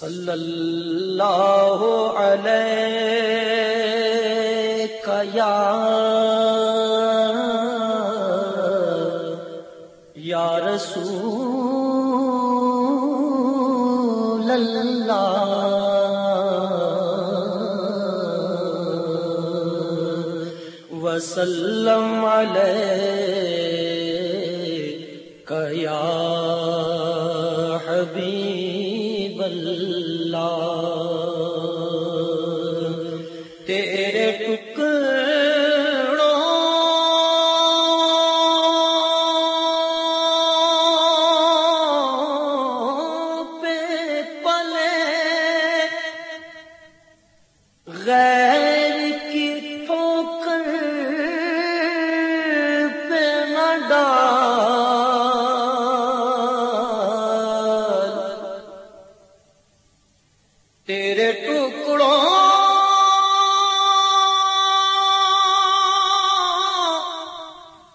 صلی اللہ علیہ یا یا رسول اللہ وسلم علیہ تیرے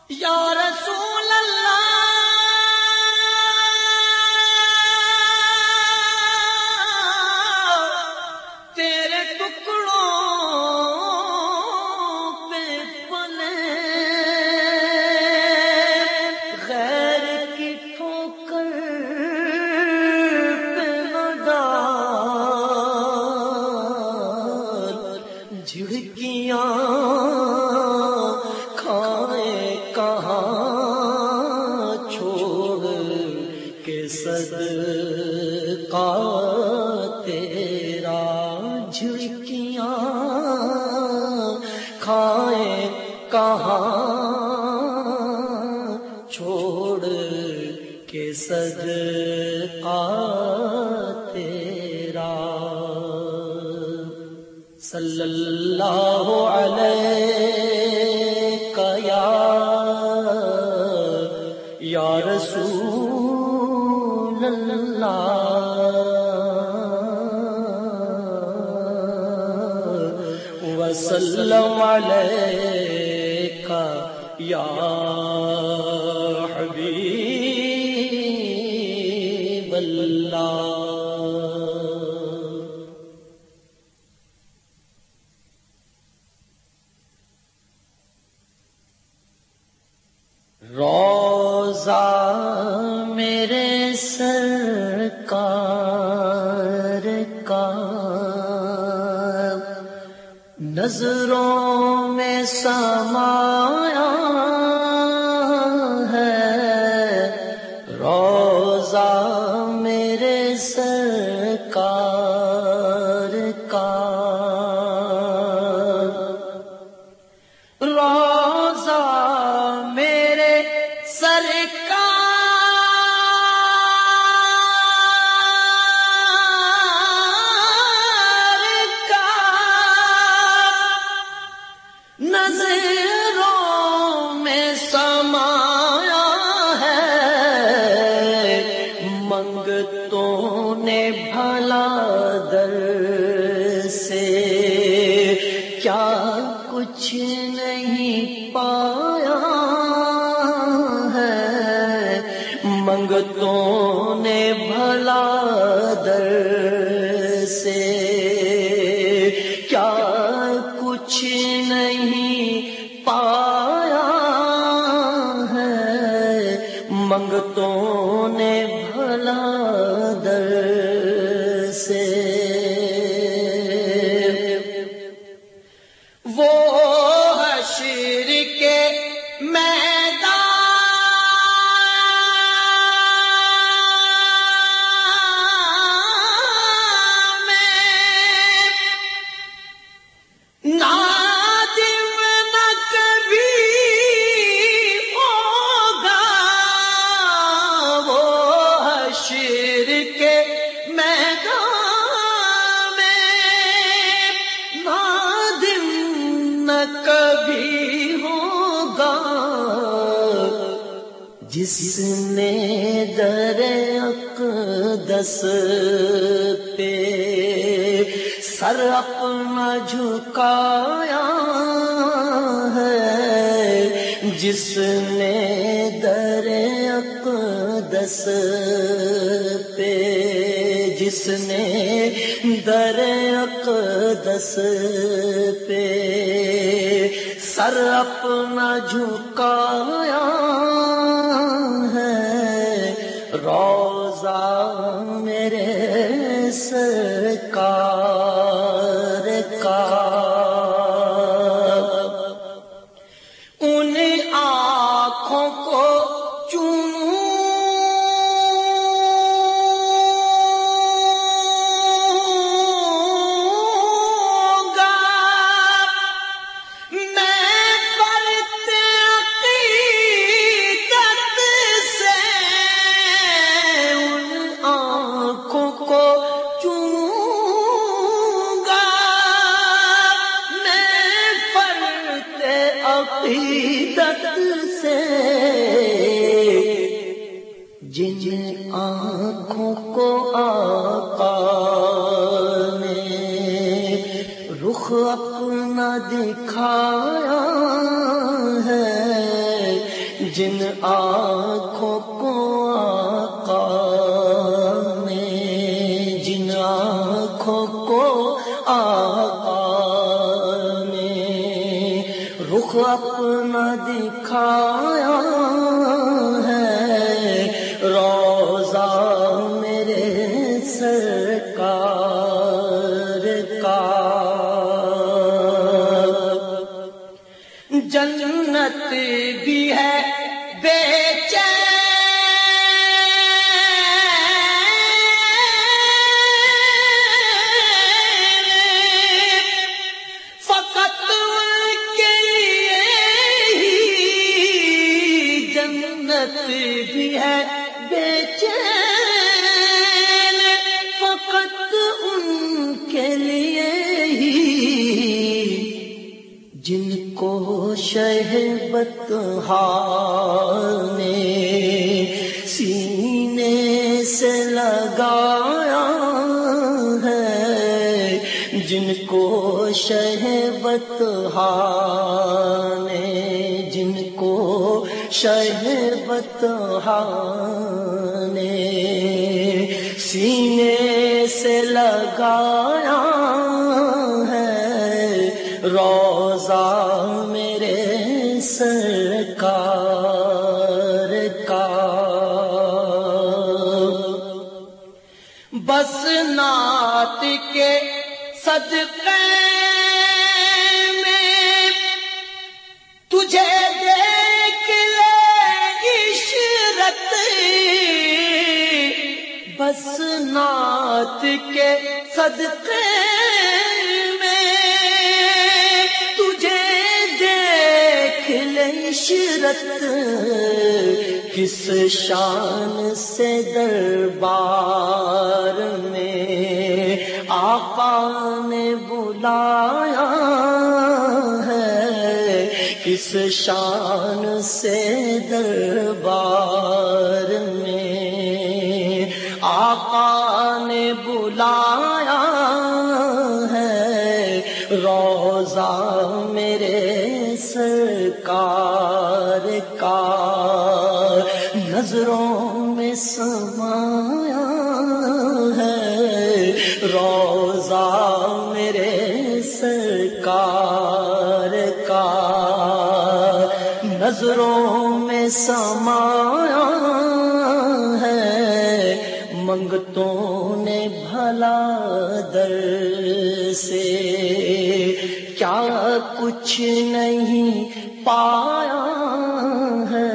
یار تیرا جھڑکیاں کھائے کہاں؟ چھوڑ کے صدقہ تیرا۔ صلی اللہ علیہ یا یا رسول اللہ۔ وسلم علیہ یا حبیب اللہ روزہ نظروں میں سمایا بھلا در وہ حشر کے میں جس نے در اقدس پہ سر اپنا جھکایا ہے، جس نے در اقدس پہ، جس نے در اقدس پہ سر اپنا جھکایا سرکار عقیدت سے جن آنکھوں کو آقا نے رخ اپنا دکھایا ہے جن آنکھوں اپنا دکھا شہبت نے سینے سے لگایا ہے جن کو شہبت نے جن کو شہبت نے سینے سے لگایا سرکار کا۔ بس نات کے صدقے میں تجھے دیکھ لے عشرت۔ بس نات کے صدقے عشرت کس شان سے دربار میں آقا نے بلایا ہے؟ کس شان سے دربار میں آقا نے بلایا ہے؟ روزہ سمایا ہے۔ روزہ میرے سرکار کا نظروں میں سمایا ہے۔ منگتوں نے بھلا در سے کیا کچھ نہیں پایا ہے۔